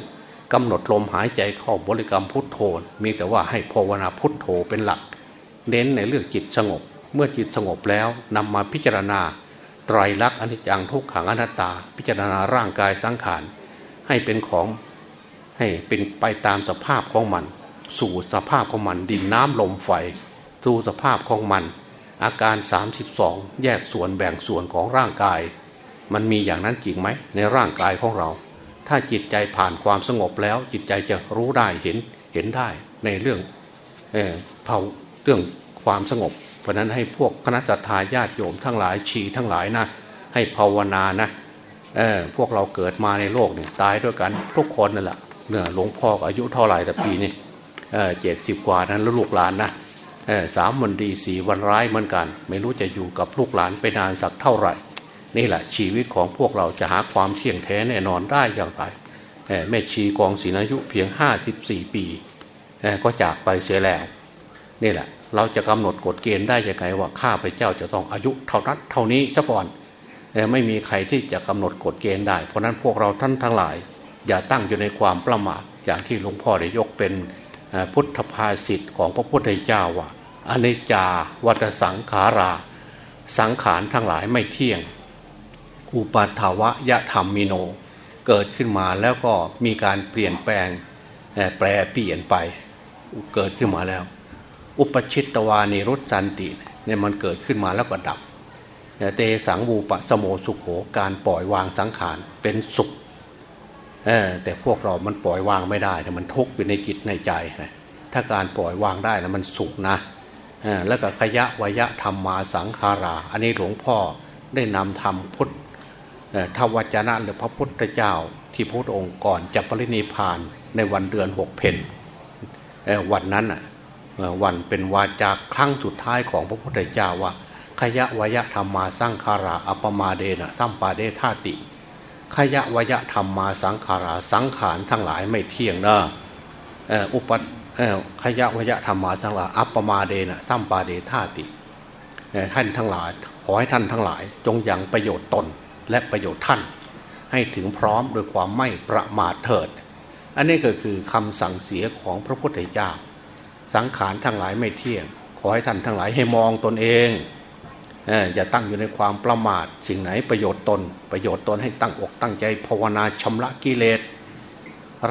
กำหนดลมหายใจเข้าบริกรรมพุทโธ มีแต่ว่าให้ภาวนาพุทโธเป็นหลัก เน้นในเรื่องจิตสงบ เมื่อจิตสงบแล้วนำมาพิจารณาไตรลักษณ์อนิจจังทุกขังอนัตตา พิจารณาร่างกายสังขารให้เป็นของให้เป็นไปตามสภาพของมัน สู่สภาพของมันดินน้ำลมไฟสู่สภาพของมัน อาการ 32 แยกส่วนแบ่งส่วนของร่างกาย มันมีอย่างนั้นจริงไหมในร่างกายของเรา ถ้าจิตใจผ่านความสงบแล้ว จิตใจจะรู้ได้เห็นเห็นได้ในเรื่องเเผาเรื่องความสงบ เพราะนั้นให้พวกคณะจัตตาญาติโยมทั้งหลายชีทั้งหลายนะให้ภาวนานะเออพวกเราเกิดมาในโลกเนี่ยตายด้วยกันทุกคนนั่นแหละเนี่ยหลวงพ่ออายุเท่าไหร่แต่ปีนี่เออเจ็ดสิบกว่านั้นแล้วลูกหลานนะเออสามวันดีสี่วันร้ายเหมือนกัน ไม่รู้จะอยู่กับลูกหลานไปนานสักเท่าไหร่ นี่แหละชีวิตของพวกเราจะหาความเที่ยงแท้แน่นอนได้อย่างไรแม่ชีกองศรีอายุเพียงห้าสิบสี่ปีก็จากไปเสียแล้วนี่แหละ เราจะกำหนดกฎเกณฑ์ได้ยังไงว่าข้าพเจ้าจะต้องอายุเท่านั้นเท่านี้ซะก่อนไม่มีใครที่จะกำหนดกฎเกณฑ์ได้ เพราะนั้นพวกเราท่านทั้งหลาย อย่าตั้งอยู่ในความประมาทอย่างที่หลวงพ่อได้ยกเป็นพุทธภาษิตของพระพุทธเจ้าว่าอเนจจาวัตสังขารา สังขารทั้งหลายไม่เที่ยง อุปัฏฐวะยะธรรมมิโน เกิดขึ้นมาแล้วก็มีการเปลี่ยนแปลงแปรเปลี่ยนไป เกิดขึ้นมาแล้ว อุปชิตตวานิรุตจันติเนี่ยมันเกิดขึ้นมาแล้วก็ดับเตสังวูปะสโมสุขโขการปล่อยวางสังขารเป็นสุขแต่พวกเรามันปล่อยวางไม่ได้แต่มันทุกข์อยู่ในจิตในใจถ้าการปล่อยวางได้แล้วมันสุขนะแล้วก็ขยะวยะธรรมมาสังขารา อันนี้หลวงพ่อได้นำธรรมพุทธ ทวจนะหรือพระพุทธเจ้าที่พระองค์ก่อนจะปรินิพานในวันเดือนหกเพนวันนั้นวันเป็นวาจาครั้งสุดท้ายของพระพุทธเจ้าว่าขยะวยะธรรมมาสังขาราอัปมาเดนะสัมปาเดธาติขยะวยะธรรมมาสังขาราสังขารทั้งหลายไม่เที่ยงนะอุปขยะวยะธรรมมาสังขาราอัปมาเดนะสัมปาเดธาติท่านทั้งหลายขอให้ท่านทั้งหลาย จงยังประโยชน์ตน และประโยชน์ท่าน ให้ถึงพร้อมโดยความไม่ประมาทเถิด อันนี้ก็คือคำสั่งเสียของพระพุทธเจ้า สังขารทั้งหลายไม่เที่ยง ขอให้ท่านทั้งหลายให้มองตนเองอย่าตั้งอยู่ในความประมาท สิ่งไหนประโยชน์ตน ประโยชน์ตนให้ตั้งอกตั้งใจภาวนาชำระกิเลส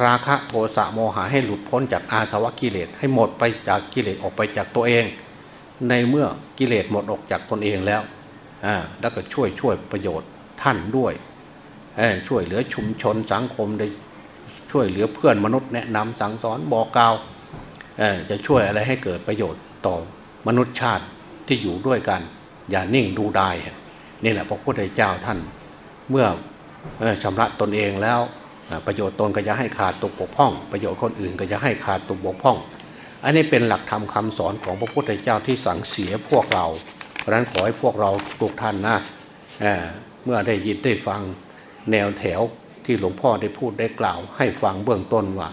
ราคะโทสะโมหะให้หลุดพ้นจากอาสวะกิเลส ให้หมดไปจากกิเลสออกไปจากตัวเอง ในเมื่อกิเลสหมดออกจากตนเองแล้วแล้วก็ช่วยช่วยประโยชน์ ท่านด้วยช่วยเหลือชุมชนสังคมได้ช่วยเหลือเพื่อนมนุษย์แนะนำสั่งสอนบอกกล่าวจะช่วยอะไรให้เกิดประโยชน์ต่อมนุษยชาติที่อยู่ด้วยกัน อย่านิ่งดูได้นี่แหละพระพุทธเจ้าท่าน เมื่อชำระตนเองแล้วประโยชน์ตนก็จะให้ขาดตกบกพร่อง ประโยชน์คนอื่นก็จะให้ขาดตกบกพร่อง อันนี้เป็นหลักธรรมคาสอนของพระพุทธเจ้าที่สั่งเสียพวกเรา เพราะนั้นขอให้พวกเราทุกท่านนะ เมื่อได้ยินได้ฟังแนวแถวที่หลวงพ่อได้พูดได้กล่าว ให้ฟังเบื้องต้นว่า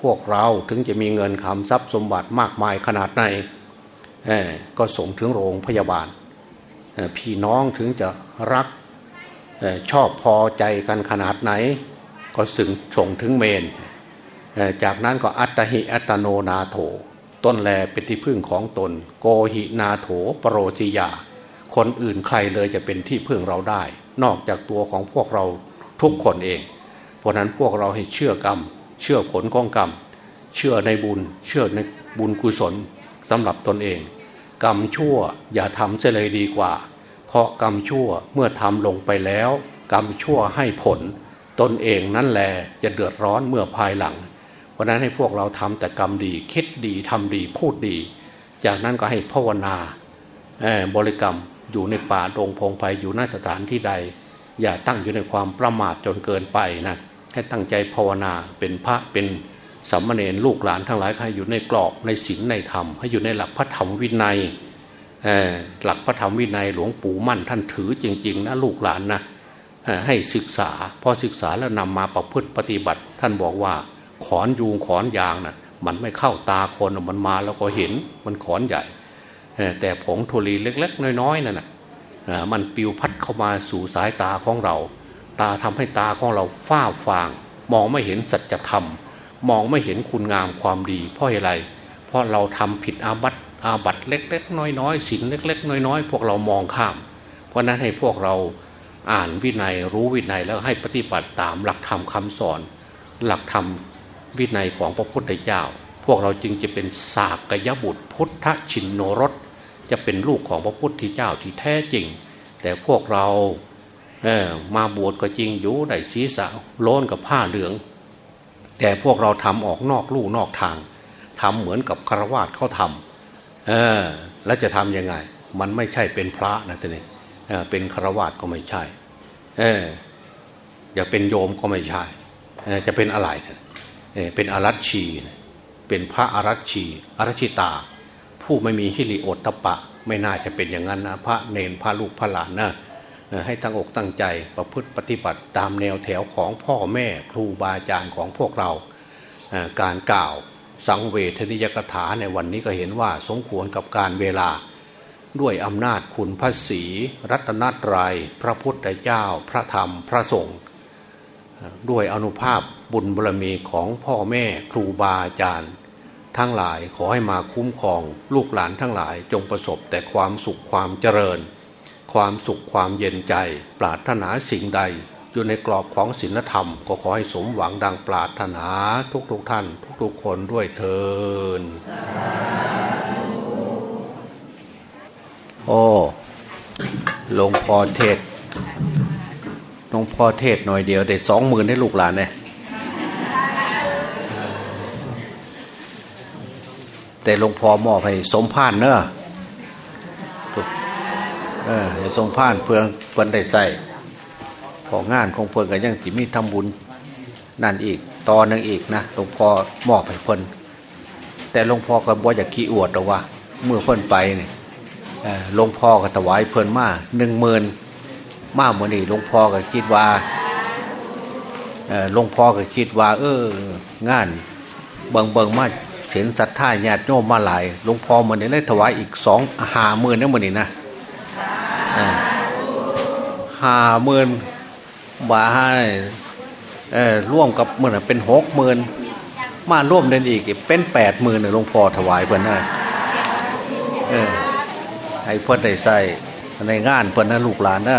พวกเราถึงจะมีเงินคำทรัพย์สมบัติมากมายขนาดไหนก็ส่งถึงโรงพยาบาล พี่น้องถึงจะรักชอบพอใจกันขนาดไหน ก็สึงส่งถึงเมน จากนั้นก็อัตหิอัตโนนาโถ ต้นแลเป็นที่พึ่งของตน โกหินาโถปรโรจิยา คนอื่นใครเลยจะเป็นที่พึ่งเราได้ นอกจากตัวของพวกเราทุกคนเอง เพราะนั้นพวกเราให้เชื่อกรรม เชื่อผลของกรรม เชื่อในบุญ เชื่อในบุญกุศลสำหรับตนเอง กรรมชั่วอย่าทำเสียเลยดีกว่า เพราะกรรมชั่วเมื่อทำลงไปแล้ว กรรมชั่วให้ผล ตนเองนั่นแหละจะเดือดร้อนเมื่อภายหลัง เพราะนั้นให้พวกเราทำแต่กรรมดี คิดดีทำดีพูดดี จากนั้นก็ให้ภาวนาบริกรรม อยู่ในป่าดงพงไพ่อยู่หน้าสถานที่ใด อย่าตั้งอยู่ในความประมาทจนเกินไปนะให้ตั้งใจภาวนาเป็นพระเป็นสัมมาเนรลูกหลานทั้งหลายให้อยู่ในกรอบในศีลในธรรม ให้อยู่ในหลักพระธรรมวินัยหลักพระธรรมวินัยหลวงปู่มั่นท่านถือจริง ๆ นะลูกหลานนะให้ศึกษาพอศึกษาแล้วนำมาประพฤติปฏิบัติ ท่านบอกว่าขอนยูงขอนยางนะ่ะมันไม่เข้าตาคนมันมาแล้วก็เห็นมันขอนใหญ่ แต่ผงทุลีเล็ก ๆ น้อยๆนั่นนะมันปิวพัดเข้ามาสู่สายตาของเรา ตาทำให้ตาของเราฟ้าฟาง มองไม่เห็นสัจธรรม มองไม่เห็นคุณงามความดี เพราะอะไร เพราะเราทำผิดอาบัตอาบัตเล็ก ๆ น้อยๆสินเล็ก ๆ น้อยๆ พวกเรามองข้าม เพราะนั้นให้พวกเราอ่านวินัยรู้วินัยแล้วให้ปฏิบัติตามหลักธรรมคาสอน หลักธรรมวินัยของพระพุทธเจ้า พวกเราจึงจะเป็นสากยบุตรพุทธชินโนรส จะเป็นลูกของพระพุทธเจ้าที่แท้จริง แต่พวกเราเออมาบวชก็จริงอยู่ได้ศีรษะโล้นกับผ้าเหลือง แต่พวกเราทำออกนอกลู่นอกทางทำเหมือนกับคารวาสเขาทำเออแล้วจะทํำยังไง มันไม่ใช่เป็นพระนะท่านนี่เออเป็นคารวาสก็ไม่ใช่ เอออย่าเป็นโยมก็ไม่ใช่เออจะเป็นอะไรเออเป็นอารัชชี เป็นพระอารัชชีอารัชิตา ผู้ไม่มีฮิริโอตปะ ไม่น่าจะเป็นอย่างนั้นนะพระเนนพระลูกพระหลานนะให้ตั้งอกตั้งใจประพฤติปฏิบัติตามแนวแถวของพ่อแม่ครูบาอาจารย์ของพวกเรา การกล่าวสังเวทนิยกถาในวันนี้ก็เห็นว่าสมควรกับการเวลา ด้วยอำนาจคุณพระศีรัตนตรยัย พระพุทธเจ้า พระธรรมพระสงฆ์ด้วยอนุภาพบุญบารมีของพ่อแม่ครูบาอาจารย์ ทั้งหลาย ขอให้มาคุ้มครอง ลูกหลานทั้งหลาย จงประสบแต่ความสุขความเจริญ ความสุขความเย็นใจ ปราถนาสิ่งใด อยู่ในกรอบของศีลธรรม ก็ขอให้สมหวังดังปราถนาทุกๆทท่าน ทุกๆคนด้วยเทินโอ้หลวงพ่อเทศหลวงพ่อเทศหน่อยเดียวได้สองหมื่นให้ลูกหลานเนี่ย แต่หลวงพ่อมอบให้สมพานเนอะเออสมพานเพื่อเพื่อนได้ใส่ของงานของเพื่อนกันยังจิมีทำบุญนั่นอีกตอนนึงอีกนะหลวงพ่อมอบให้เพื่อนแต่หลวงพ่อก็บอกอยากขี้อวดหรอกว่า เมื่อเพื่อนไปเนี่ยหลวงพ่อก็ถวายเพื่อนมาหนึ่งหมื่นมาเมื่อนี่หลวงพ่อก็คิดว่าหลวงพ่อก็คิดว่า เออ งานเบิงเบิงมา เสียนศรัทธาญาติโยมมาหลายหลวงพ่อมันนี่ได้ถวายอีกสองหาหมื่นนั่มันนี่นะหาหมื่นบาให้ร่วมกับมันเป็นหกหมื่นมาร่วมเดินอีกเป็นแปดหมื่นหลวงพ่อถวายเพื่อนนะให้เพื่อนได้ใส่ในงานเพื่อนนะลูกหลานนะ